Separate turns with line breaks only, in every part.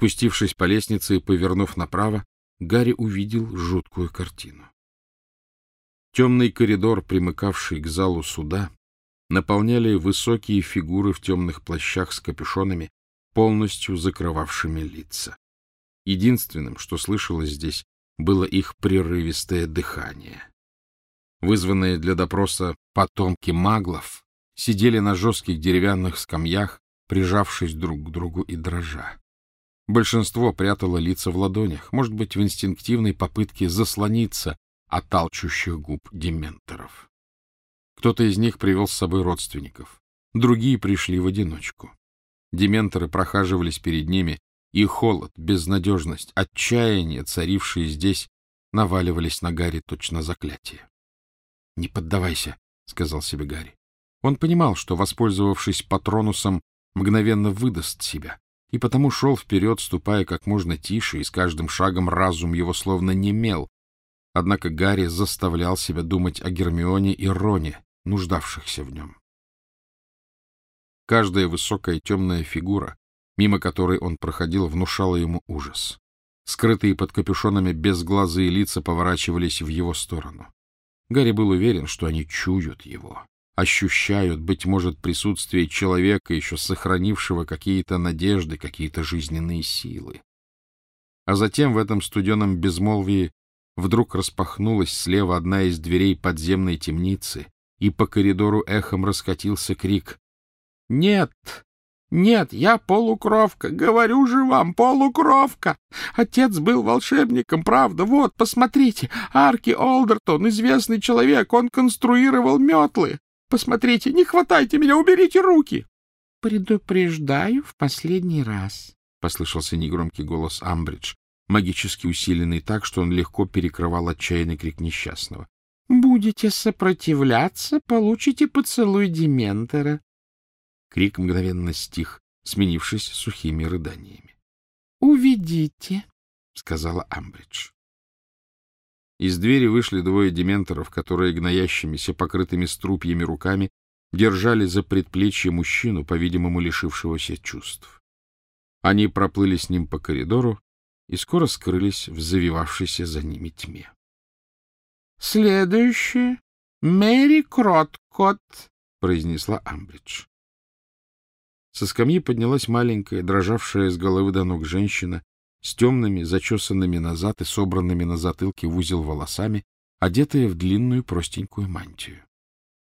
Спустившись по лестнице и повернув направо, Гарри увидел жуткую картину. Темный коридор, примыкавший к залу суда, наполняли высокие фигуры в темных плащах с капюшонами, полностью закрывавшими лица. Единственным, что слышалось здесь, было их прерывистое дыхание. Вызванные для допроса потомки маглов сидели на жестких деревянных скамьях, прижавшись друг к другу и дрожа. Большинство прятало лица в ладонях, может быть, в инстинктивной попытке заслониться от толчущих губ дементоров. Кто-то из них привел с собой родственников, другие пришли в одиночку. Дементоры прохаживались перед ними, и холод, безнадежность, отчаяние, царившие здесь, наваливались на Гарри точно заклятие. — Не поддавайся, — сказал себе Гарри. Он понимал, что, воспользовавшись патронусом, мгновенно выдаст себя, и потому шел вперед, ступая как можно тише, и с каждым шагом разум его словно немел. Однако Гарри заставлял себя думать о Гермионе и Роне, нуждавшихся в нем. Каждая высокая темная фигура, мимо которой он проходил, внушала ему ужас. Скрытые под капюшонами безглазые лица поворачивались в его сторону. Гарри был уверен, что они чуют его, ощущают, быть может, присутствие человека, еще сохранившего какие-то надежды, какие-то жизненные силы. А затем в этом студеном безмолвии вдруг распахнулась слева одна из дверей подземной темницы, и по коридору эхом раскатился крик «Нет! Нет, я полукровка, говорю же вам, полукровка. Отец был волшебником, правда. Вот, посмотрите, Арки Олдертон, известный человек, он конструировал метлы. Посмотрите, не хватайте меня, уберите руки. — Предупреждаю в последний раз, — послышался негромкий голос Амбридж, магически усиленный так, что он легко перекрывал отчаянный крик несчастного. — Будете сопротивляться, получите поцелуй Дементора. Крик мгновенно стих, сменившись сухими рыданиями. — Уведите, — сказала Амбридж. Из двери вышли двое дементоров, которые гноящимися, покрытыми струпьями руками держали за предплечье мужчину, по-видимому, лишившегося чувств. Они проплыли с ним по коридору и скоро скрылись в завивавшейся за ними тьме. — Следующее — Мэри Кроткот, — произнесла Амбридж. Со скамьи поднялась маленькая, дрожавшая с головы до ног женщина с темными, зачесанными назад и собранными на затылке в узел волосами, одетая в длинную простенькую мантию.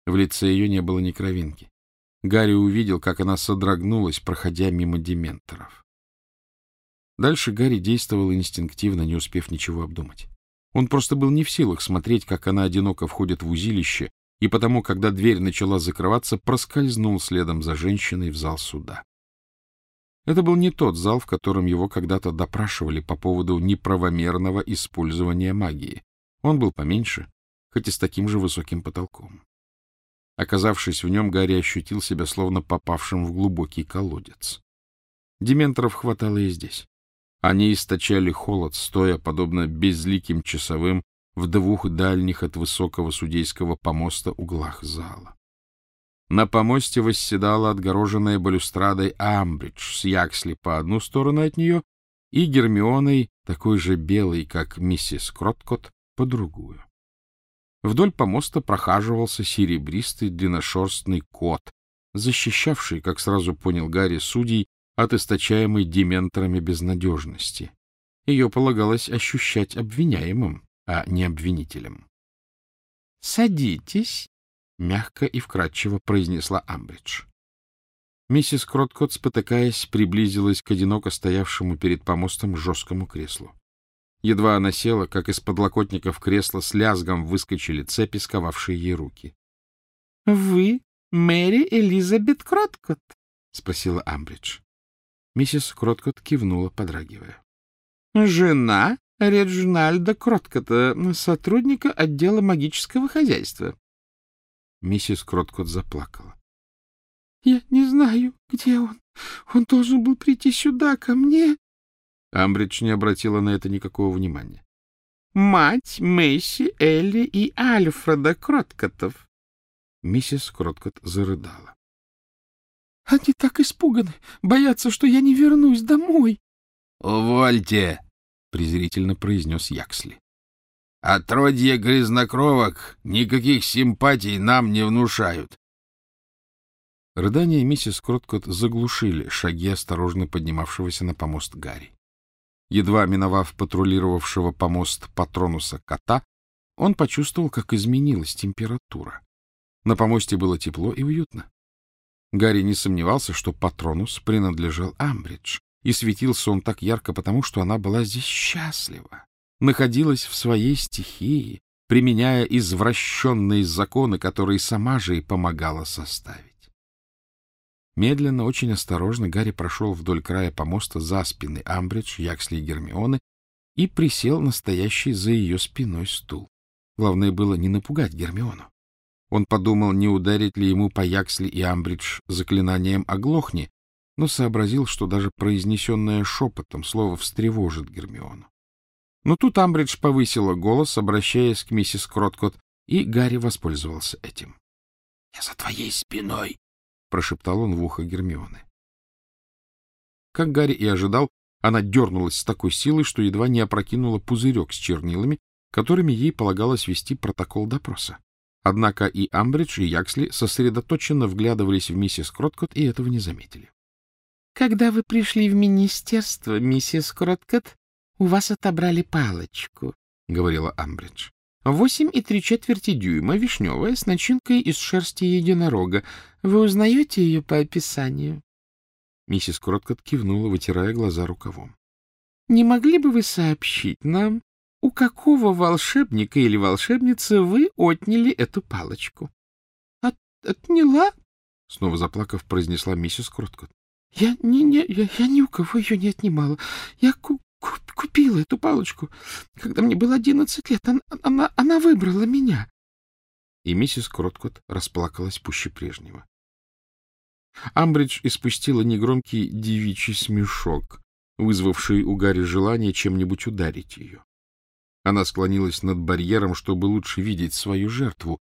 В лице ее не было ни кровинки. Гарри увидел, как она содрогнулась, проходя мимо дементоров. Дальше Гарри действовал инстинктивно, не успев ничего обдумать. Он просто был не в силах смотреть, как она одиноко входит в узилище, и потому, когда дверь начала закрываться, проскользнул следом за женщиной в зал суда. Это был не тот зал, в котором его когда-то допрашивали по поводу неправомерного использования магии. Он был поменьше, хоть и с таким же высоким потолком. Оказавшись в нем, Гарри ощутил себя словно попавшим в глубокий колодец. Дементоров хватало и здесь. Они источали холод, стоя, подобно безликим часовым, в двух дальних от высокого судейского помоста углах зала. На помосте восседала отгороженная балюстрадой Амбридж с Яксли по одну сторону от нее и Гермионой, такой же белой, как миссис Кроткот, по другую. Вдоль помоста прохаживался серебристый длинношерстный кот, защищавший, как сразу понял Гарри, судей от источаемой дементорами безнадежности. Ее полагалось ощущать обвиняемым а не обвинителем. — Садитесь, — мягко и вкратчиво произнесла Амбридж. Миссис Кроткот, спотыкаясь, приблизилась к одиноко стоявшему перед помостом жесткому креслу. Едва она села, как из подлокотников кресла с лязгом выскочили цепи, сковавшие ей руки. — Вы Мэри Элизабет Кроткот? — спросила Амбридж. Миссис Кроткот кивнула, подрагивая. — Жена Реджинальда Кроткота, сотрудника отдела магического хозяйства. Миссис Кроткот заплакала. — Я не знаю, где он. Он должен был прийти сюда, ко мне. Амбридж не обратила на это никакого внимания. — Мать Мэйси, Элли и Альфреда Кроткотов. Миссис Кроткот зарыдала. — Они так испуганы, боятся, что я не вернусь домой.
— Увольте! — презрительно произнес Яксли. — Отродье грязнокровок никаких симпатий нам не внушают.
Рыдания миссис Кроткот заглушили шаги осторожно поднимавшегося на помост Гарри. Едва миновав патрулировавшего помост патронуса кота, он почувствовал, как изменилась температура. На помосте было тепло и уютно. Гарри не сомневался, что патронус принадлежал Амбридж, и светился он так ярко потому, что она была здесь счастлива, находилась в своей стихии, применяя извращенные законы, которые сама же и помогала составить. Медленно, очень осторожно Гарри прошел вдоль края помоста за спины Амбридж, Яксли и Гермионы и присел на стоящий за ее спиной стул. Главное было не напугать Гермиону. Он подумал, не ударить ли ему по Яксли и Амбридж заклинанием «оглохни», но сообразил, что даже произнесенное шепотом слово встревожит Гермиону. Но тут Амбридж повысила голос, обращаясь к миссис Кроткот, и Гарри воспользовался этим. — Я за твоей спиной, — прошептал он в ухо Гермионы. Как Гарри и ожидал, она дернулась с такой силой, что едва не опрокинула пузырек с чернилами, которыми ей полагалось вести протокол допроса. Однако и Амбридж, и Яксли сосредоточенно вглядывались в миссис Кроткот и этого не заметили. — Когда вы пришли в министерство, миссис Кроткот, у вас отобрали палочку, — говорила Амбридж. Восемь и три четверти дюйма, вишневая, с начинкой из шерсти единорога. Вы узнаете ее по описанию? Миссис Кроткот кивнула, вытирая глаза рукавом. — Не могли бы вы сообщить нам, у какого волшебника или волшебницы вы отняли эту палочку? От, — Отняла? — снова заплакав, произнесла миссис Кроткот. — Я, не, не, я, я ни у кого ее не отнимала. Я ку купила эту палочку, когда мне было одиннадцать лет. Она, она, она выбрала меня. И миссис Кроткот расплакалась пуще прежнего. Амбридж испустила негромкий девичий смешок, вызвавший у Гарри желание чем-нибудь ударить ее. Она склонилась над барьером, чтобы лучше видеть свою жертву,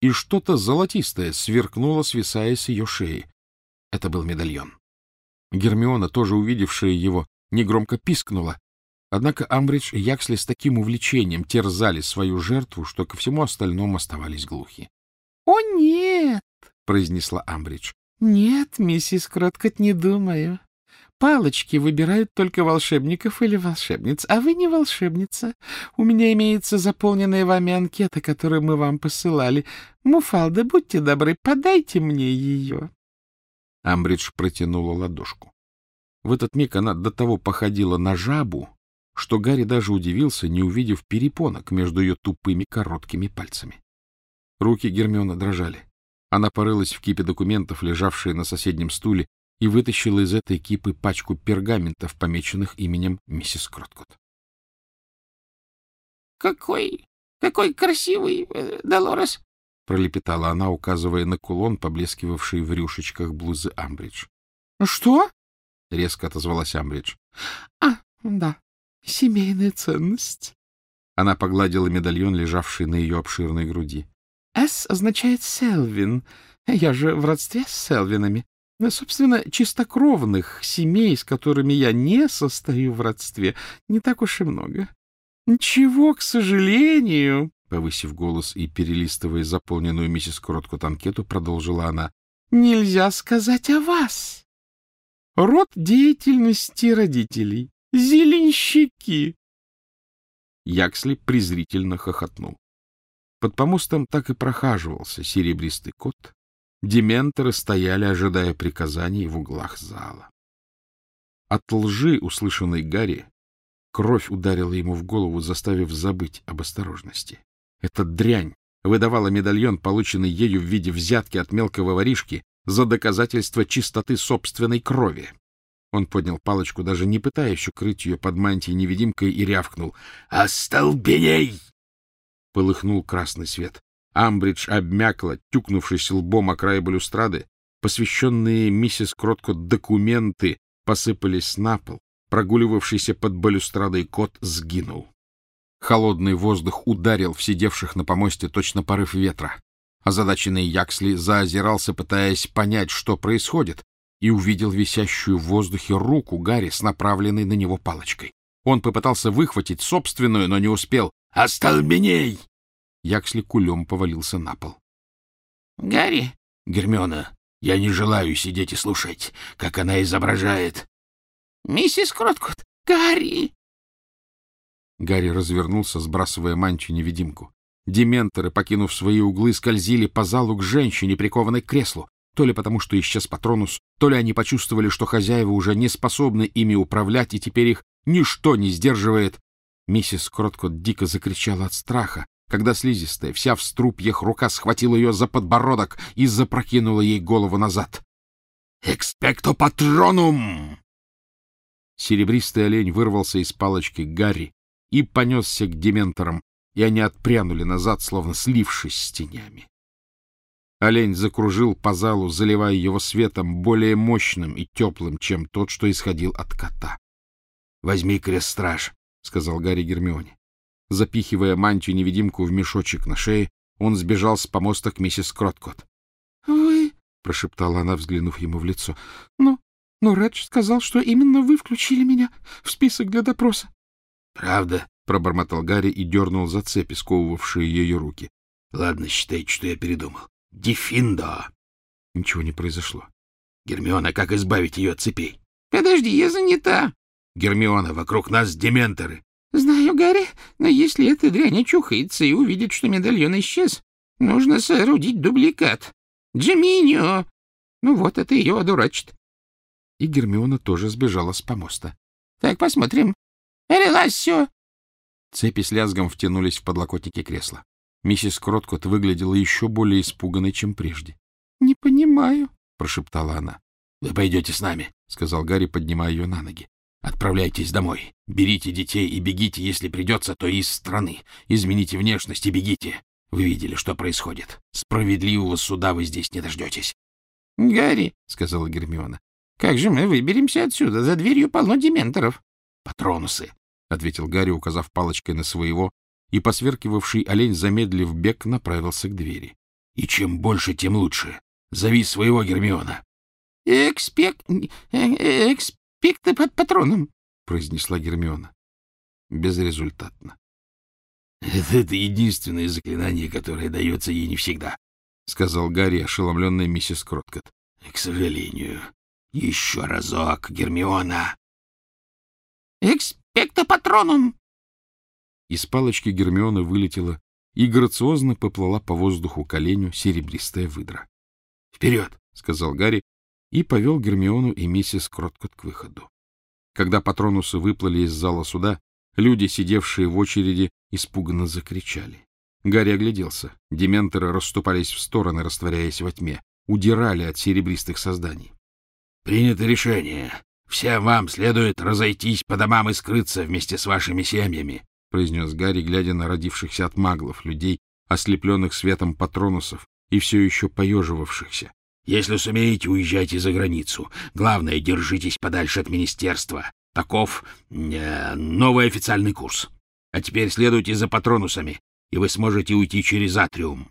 и что-то золотистое сверкнуло, свисая с ее шеи. Это был медальон. Гермиона, тоже увидевшая его, негромко пискнула. Однако Амбридж и Яксли с таким увлечением терзали свою жертву, что ко всему остальному оставались глухи. — О, нет! — произнесла Амбридж. — Нет, миссис Кроткот, не думаю. Палочки выбирают только волшебников или волшебниц, а вы не волшебница. У меня имеется заполненная вами анкета, которую мы вам посылали. Муфалда, будьте добры, подайте мне ее. Амбридж протянула ладошку. В этот миг она до того походила на жабу, что Гарри даже удивился, не увидев перепонок между ее тупыми короткими пальцами. Руки Гермиона дрожали. Она порылась в кипе документов, лежавшие на соседнем стуле, и вытащила из этой кипы пачку пергаментов, помеченных именем миссис Кроткот. — Какой, какой красивый, э, Долорес! — пролепетала она, указывая на кулон, поблескивавший в рюшечках блузы Амбридж. — Что? — резко отозвалась Амбридж. — А, да, семейная ценность. Она погладила медальон, лежавший на ее обширной груди. — «С» означает «Селвин». Я же в родстве с Селвинами. Собственно, чистокровных семей, с которыми я не состою в родстве, не так уж и много. Ничего, к сожалению, — повысив голос и перелистывая заполненную миссис Короткот анкету, продолжила она, — нельзя сказать о вас. Род деятельности родителей. Зеленщики. Яксли презрительно хохотнул. Под помостом так и прохаживался серебристый кот. Дементоры стояли, ожидая приказаний в углах зала. От лжи, услышанной Гарри, кровь ударила ему в голову, заставив забыть об осторожности. Эта дрянь выдавала медальон, полученный ею в виде взятки от мелкого воришки, за доказательство чистоты собственной крови. Он поднял палочку, даже не пытаясь укрыть ее под мантией-невидимкой, и рявкнул. «Остолбеней!» Полыхнул красный свет. Амбридж обмякла, тюкнувшись лбом о край балюстрады. Посвященные миссис Кротко документы посыпались на пол. Прогуливавшийся под балюстрадой кот сгинул. Холодный воздух ударил в сидевших на помосте точно порыв ветра. Озадаченный Яксли заозирался, пытаясь понять, что происходит, и увидел висящую в воздухе руку Гарри с направленной на него палочкой. Он попытался выхватить собственную, но не успел.
«Остолбеней!»
Яксли кулем повалился на пол.
«Гарри!»
«Гермиона, я не желаю сидеть и слушать, как она изображает».
«Миссис Кроткот! Гарри!»
Гарри развернулся, сбрасывая мантию-невидимку. Дементоры, покинув свои углы, скользили по залу к женщине, прикованной к креслу. То ли потому, что исчез Патронус, то ли они почувствовали, что хозяева уже не способны ими управлять, и теперь их ничто не сдерживает. Миссис Кроткот дико закричала от страха, когда слизистая, вся в струпьях, рука схватила ее за подбородок и запрокинула ей голову назад.
«Экспекто патронум!»
Серебристый олень вырвался из палочки Гарри и понесся к дементорам, и они отпрянули назад, словно слившись с тенями. Олень закружил по залу, заливая его светом более мощным и теплым, чем тот, что исходил от кота. — Возьми крест-страж, — сказал Гарри Гермионе. Запихивая мантию-невидимку в мешочек на шее, он сбежал с помоста к миссис Кроткот. — Вы... — прошептала она, взглянув ему в лицо. — Ну, но Редж сказал, что именно вы включили меня в список для допроса.
— Правда? — пробормотал Гарри и дернул за цепи, сковывавшие ее руки. — Ладно, считайте, что я передумал. Дефиндо!
Ничего не произошло.
— Гермиона, как избавить ее от цепей?
— Подожди, я занята.
— Гермиона, вокруг нас дементоры.
— Знаю, Гарри, но если эта дрянь очухается и увидит, что медальон исчез, нужно соорудить дубликат. Джиминио! Ну вот, это ее одурачит.
И Гермиона тоже сбежала с помоста.
— Так, посмотрим. Релассио!
Цепи с лязгом втянулись в подлокотники кресла. Миссис Кроткот выглядела еще более испуганной, чем прежде. — Не понимаю, — прошептала она.
— Вы пойдете с нами, — сказал Гарри, поднимая ее на ноги. — Отправляйтесь домой. Берите детей и бегите, если придется, то из страны. Измените внешность и бегите. Вы видели, что происходит. Справедливого суда вы здесь не дождетесь.
— Гарри, — сказала Гермиона, — как же мы выберемся отсюда? За дверью полно дементоров.
— Патронусы, —
ответил Гарри, указав палочкой на своего, и посверкивавший олень, замедлив бег, направился к двери.
— И чем больше, тем лучше. Зови своего Гермиона.
— Экспект... Э, экспекты под патроном, —
произнесла Гермиона. Безрезультатно.
— Это единственное заклинание, которое дается ей не всегда, — сказал Гарри, ошеломленный миссис Кроткот. — К сожалению. Еще разок, Гермиона.
— Экспекто патроном!
Из палочки Гермиона вылетела и грациозно поплыла по воздуху к оленю серебристая выдра. — Вперед! — сказал Гарри и повел Гермиону и миссис Кроткот к выходу. Когда патронусы выплыли из зала суда, люди, сидевшие в очереди, испуганно закричали. Гарри огляделся. Дементоры расступались в стороны, растворяясь во тьме, удирали от серебристых созданий.
— Принято решение. Всем вам следует разойтись по домам и скрыться вместе с вашими семьями, —
произнес Гарри, глядя на родившихся от маглов людей, ослепленных светом патронусов и все еще поеживавшихся.
— Если сумеете, уезжайте за границу. Главное, держитесь подальше от министерства. Таков э, новый официальный курс. А теперь следуйте за патронусами, и вы сможете уйти через атриум.